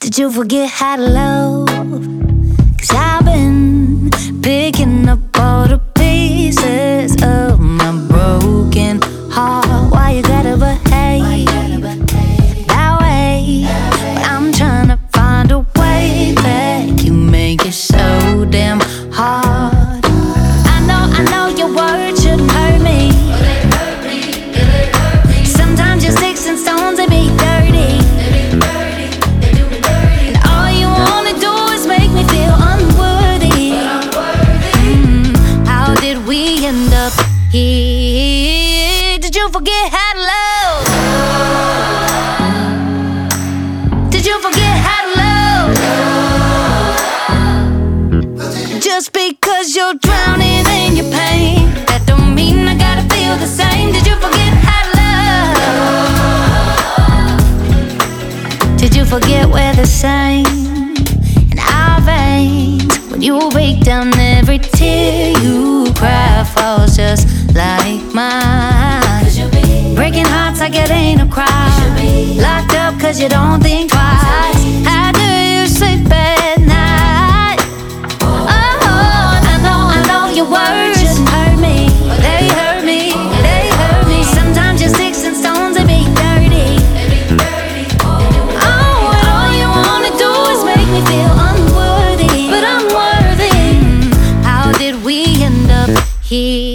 Did you forget how to love? Cause I've been picking up all the pieces of my broken heart. Why you gotta behave that way? I'm trying to find a way back. You make it so damn Did you forget how to love? Did you forget how to love? Just because you're drowning in your pain, that don't mean I gotta feel the same. Did you forget how to love? Did you forget we're the same? In our veins, when you break down every tear you cry falls just like mine. Breaking hearts like it ain't a crime. Locked up cause you don't think. He